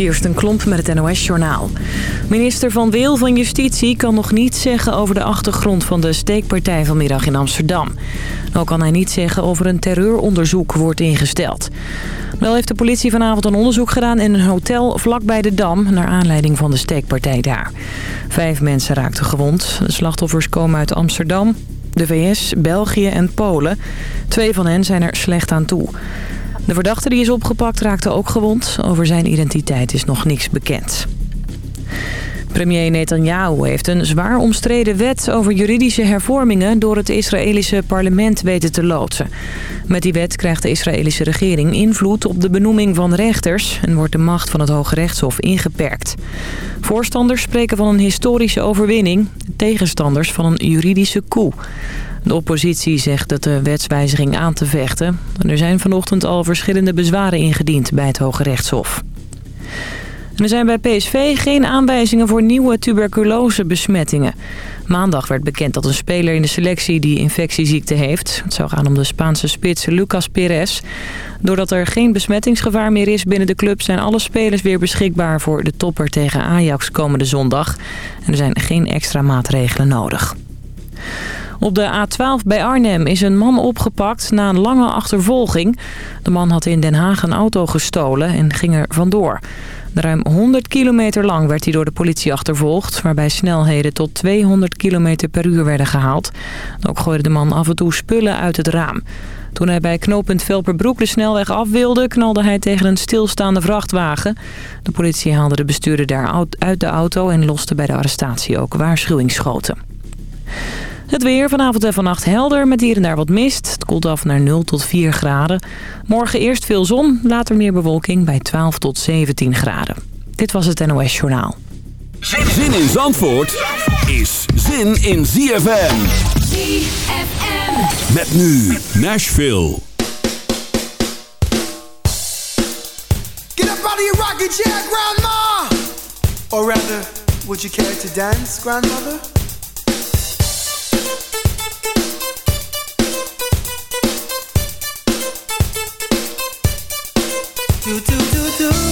Kirsten Klomp met het NOS-journaal. Minister Van Weel van Justitie kan nog niets zeggen over de achtergrond van de steekpartij vanmiddag in Amsterdam. Ook kan hij niet zeggen of er een terreuronderzoek wordt ingesteld. Wel heeft de politie vanavond een onderzoek gedaan in een hotel vlakbij de Dam... naar aanleiding van de steekpartij daar. Vijf mensen raakten gewond. De slachtoffers komen uit Amsterdam, de VS, België en Polen. Twee van hen zijn er slecht aan toe. De verdachte die is opgepakt raakte ook gewond. Over zijn identiteit is nog niks bekend. Premier Netanyahu heeft een zwaar omstreden wet over juridische hervormingen door het Israëlische parlement weten te loodsen. Met die wet krijgt de Israëlische regering invloed op de benoeming van rechters en wordt de macht van het Hoge Rechtshof ingeperkt. Voorstanders spreken van een historische overwinning, tegenstanders van een juridische coup. De oppositie zegt dat de wetswijziging aan te vechten. Er zijn vanochtend al verschillende bezwaren ingediend bij het Hoge Rechtshof. er zijn bij PSV geen aanwijzingen voor nieuwe tuberculosebesmettingen. Maandag werd bekend dat een speler in de selectie die infectieziekte heeft. Het zou gaan om de Spaanse spits Lucas Perez. Doordat er geen besmettingsgevaar meer is binnen de club... zijn alle spelers weer beschikbaar voor de topper tegen Ajax komende zondag. En er zijn geen extra maatregelen nodig. Op de A12 bij Arnhem is een man opgepakt na een lange achtervolging. De man had in Den Haag een auto gestolen en ging er vandoor. Ruim 100 kilometer lang werd hij door de politie achtervolgd... waarbij snelheden tot 200 kilometer per uur werden gehaald. Ook gooide de man af en toe spullen uit het raam. Toen hij bij knooppunt Velperbroek de snelweg af wilde... knalde hij tegen een stilstaande vrachtwagen. De politie haalde de bestuurder daar uit de auto... en loste bij de arrestatie ook waarschuwingsschoten. Het weer vanavond en vannacht helder met hier en daar wat mist. Het koelt af naar 0 tot 4 graden. Morgen eerst veel zon, later meer bewolking bij 12 tot 17 graden. Dit was het NOS Journaal. Zin in Zandvoort is zin in ZFM. ZFM. Met nu Nashville. Get up out of your rocking chair, grandma! Or rather, would you care to dance, grandmother? Do do do do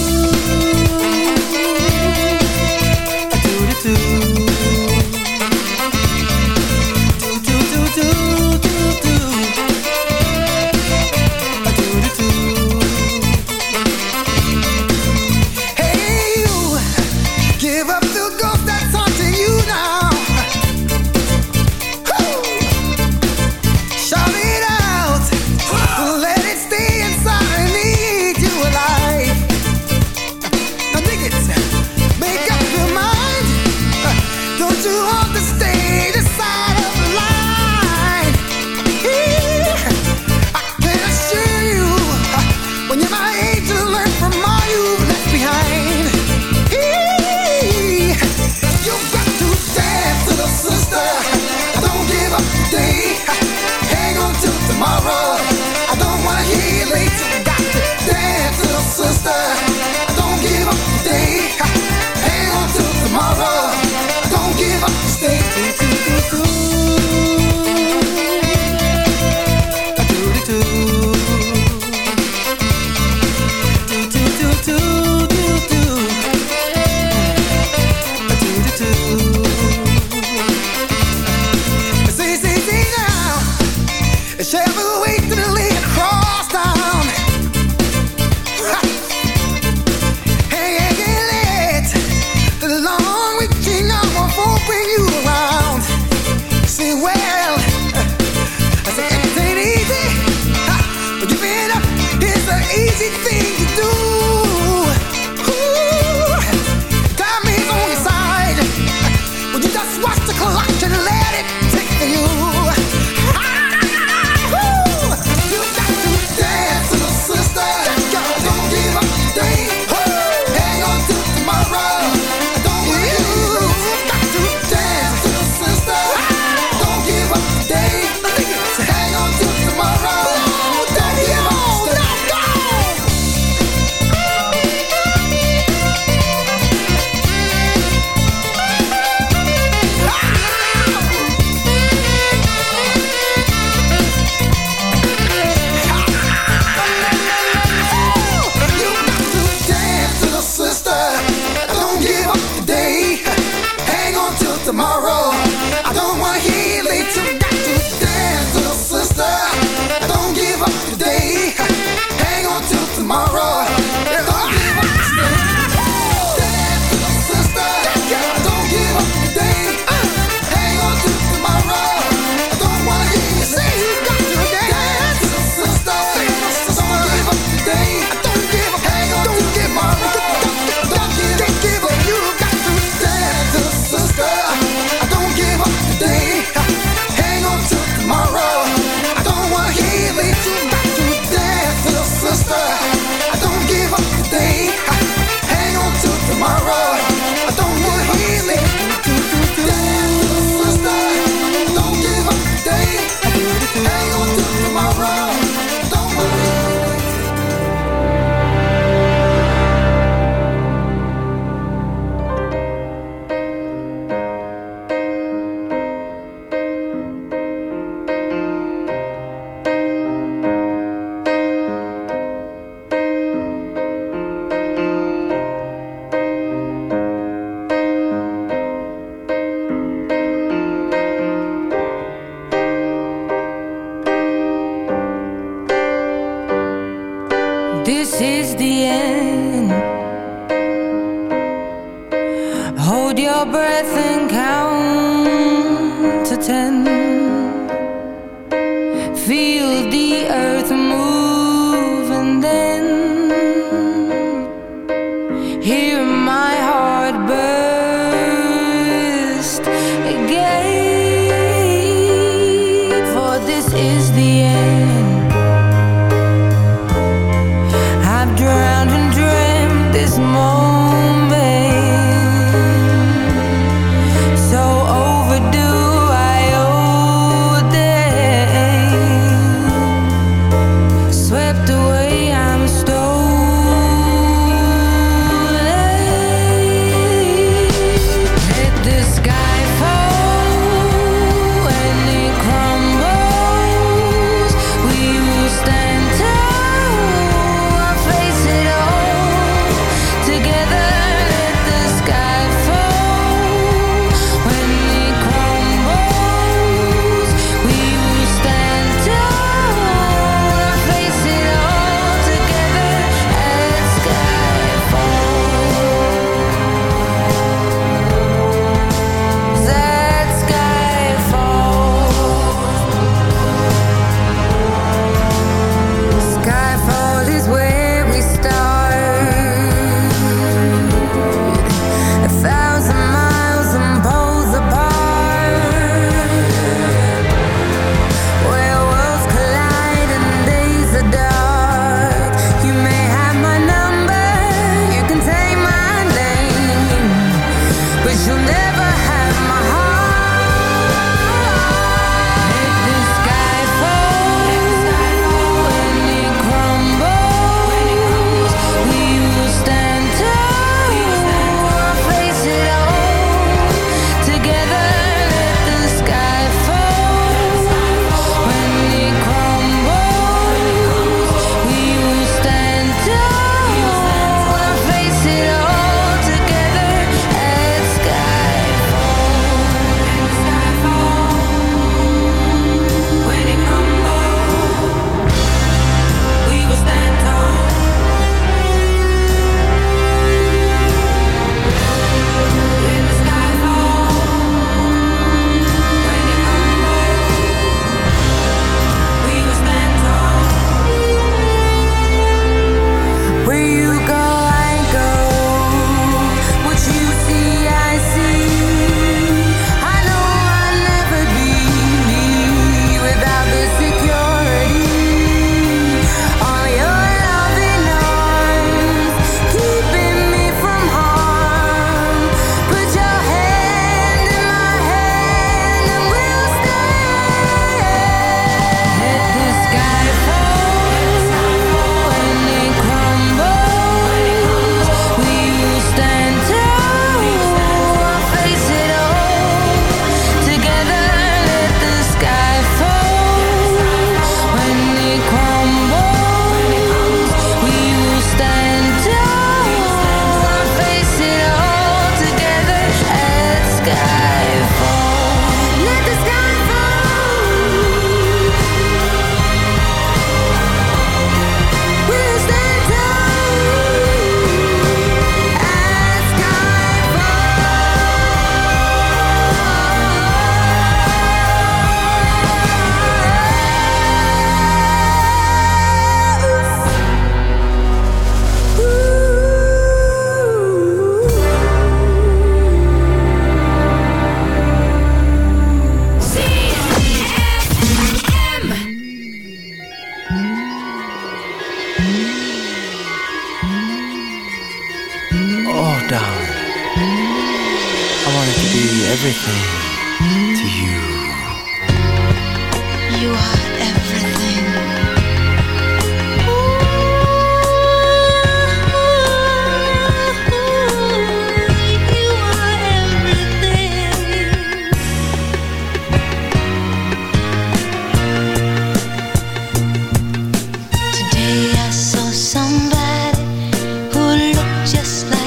just like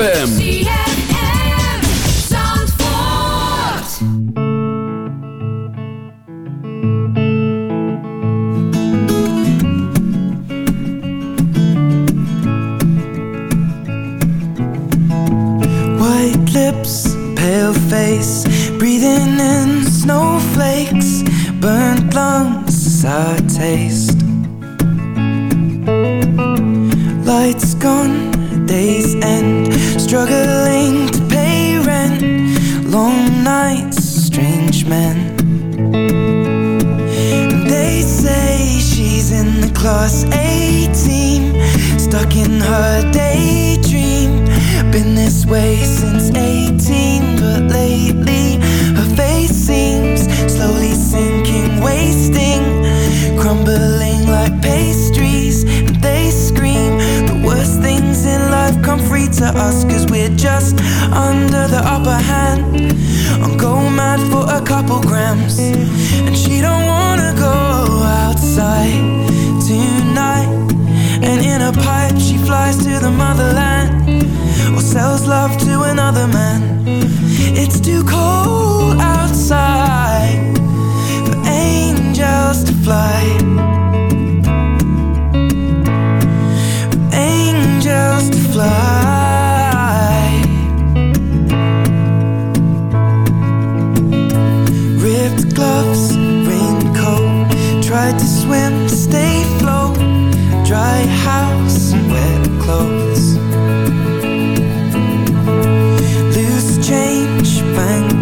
ZFM.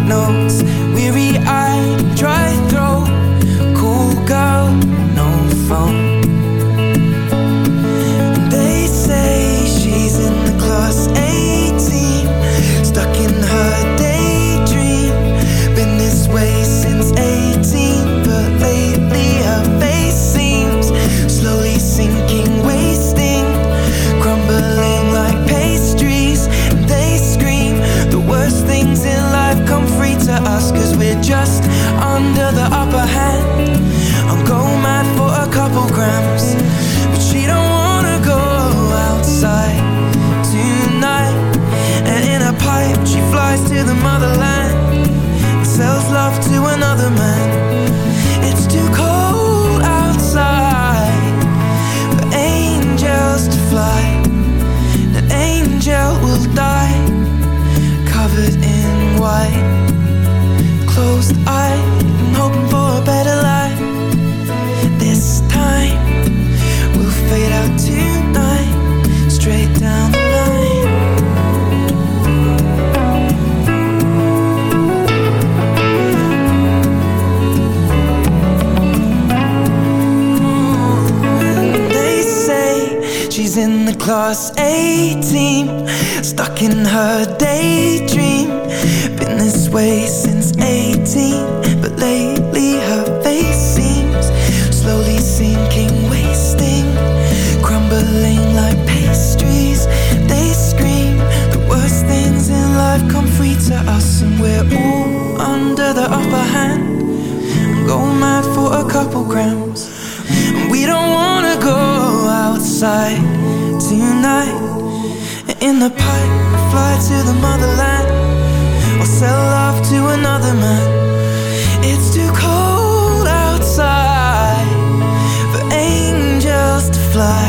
notes tonight, tonight In the pipe, we fly to the motherland. Or sell off to another man. It's too cold outside For angels to fly.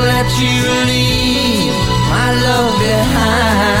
Let you leave my love behind.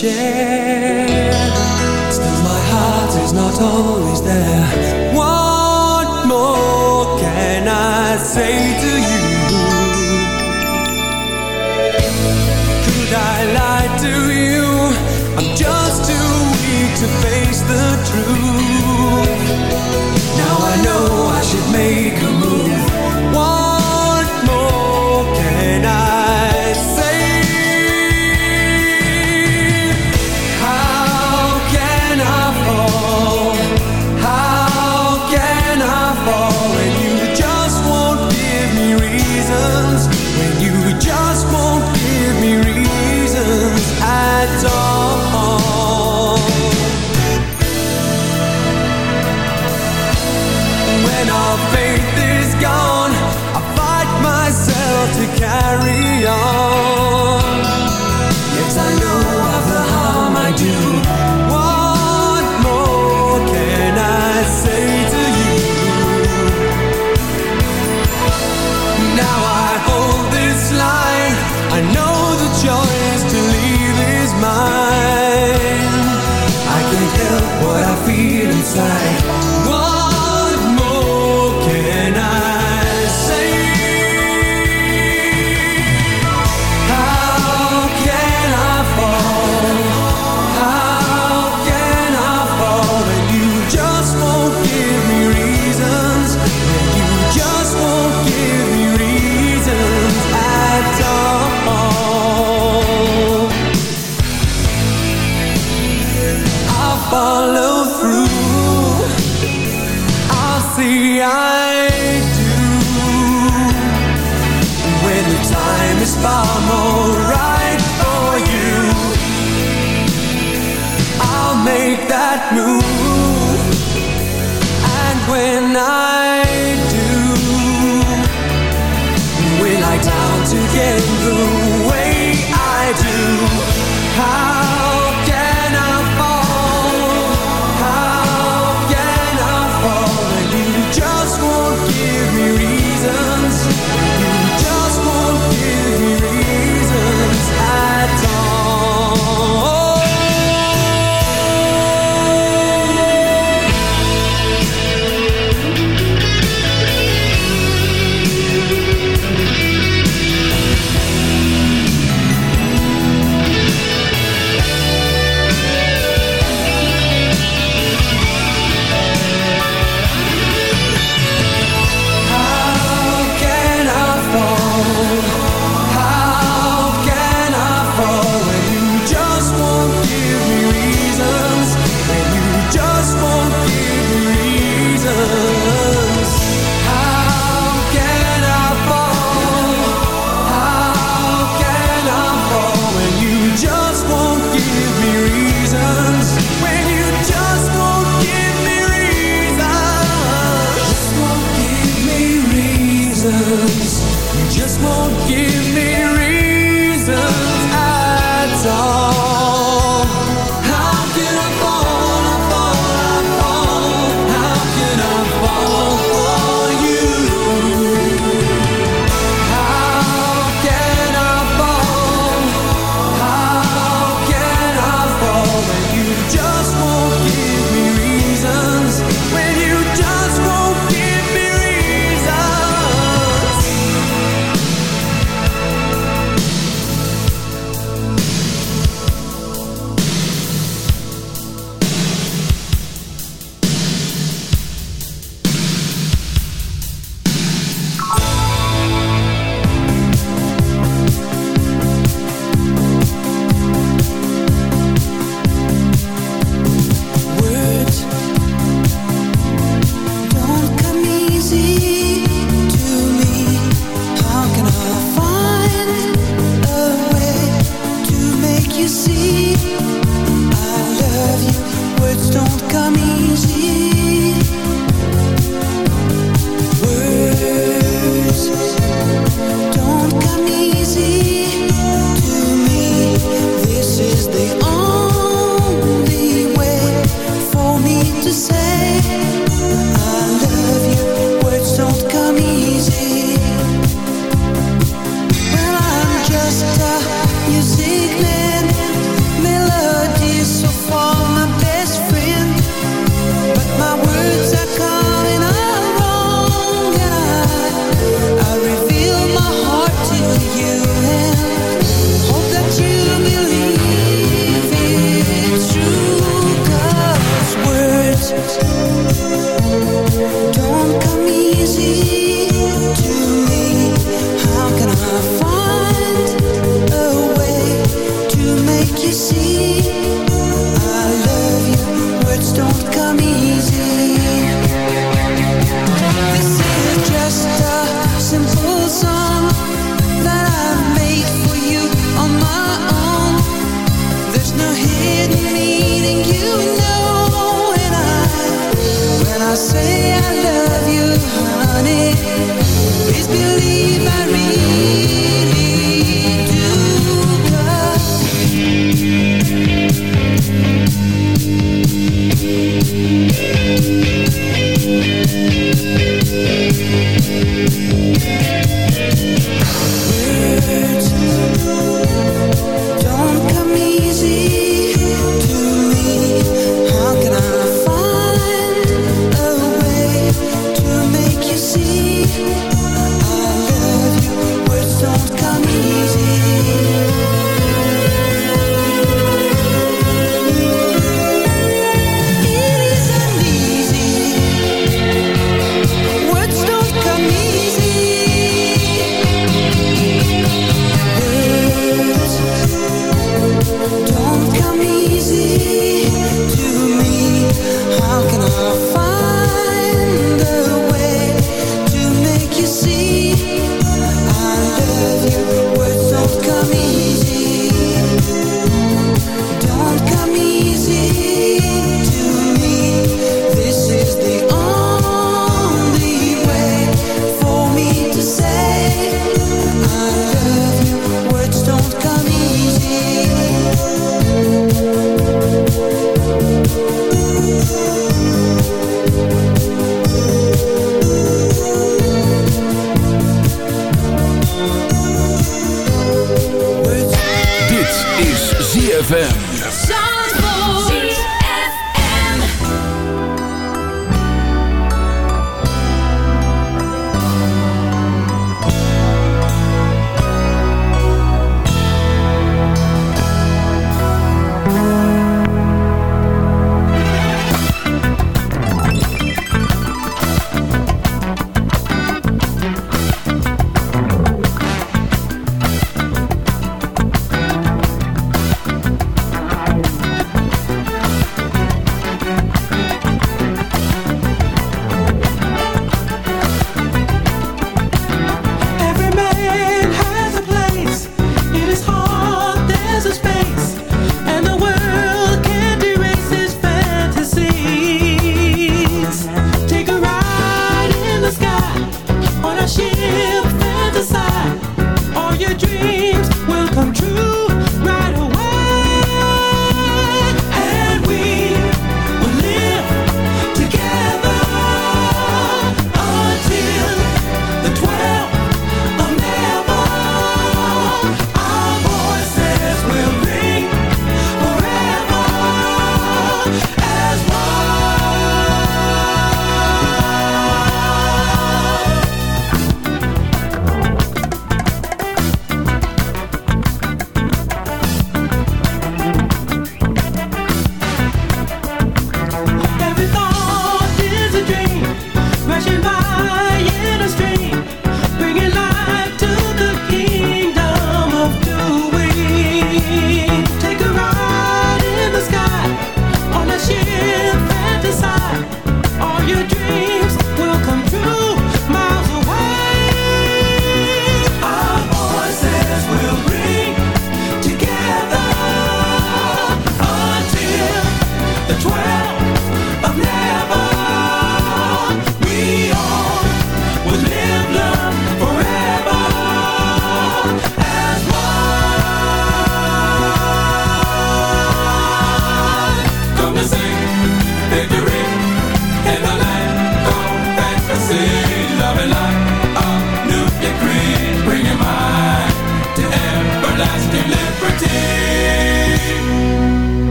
Share.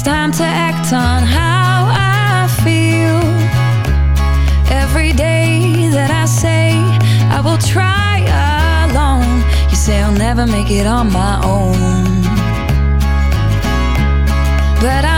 It's time to act on how I feel. Every day that I say I will try alone, you say I'll never make it on my own. But I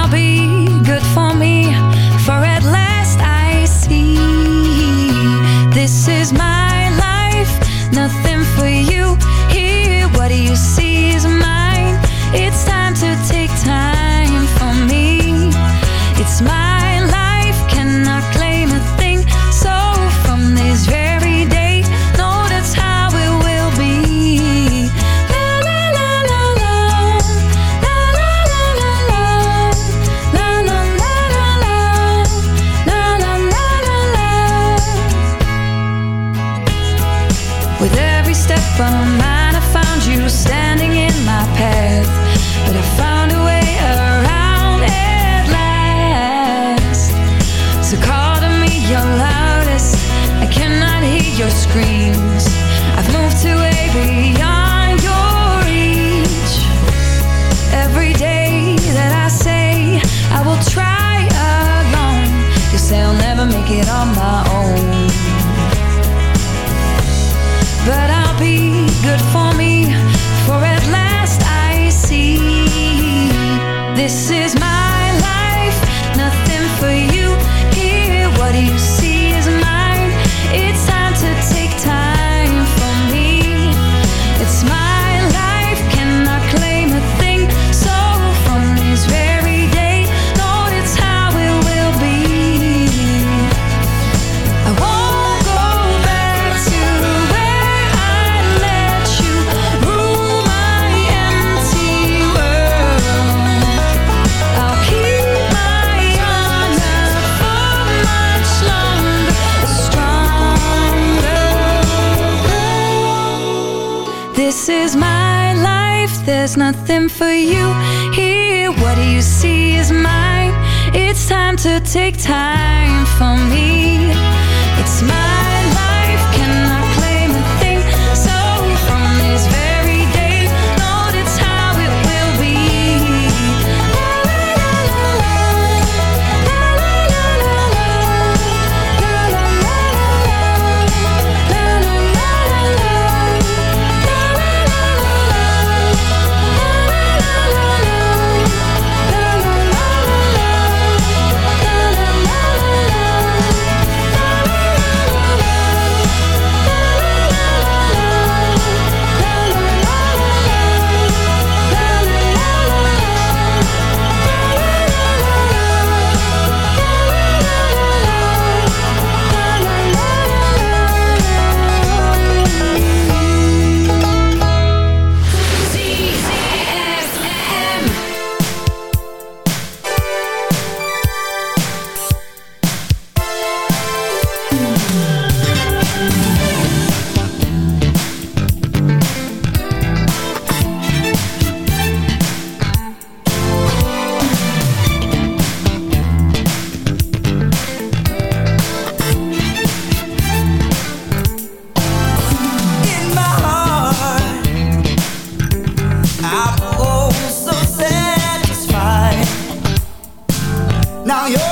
take time. Now you're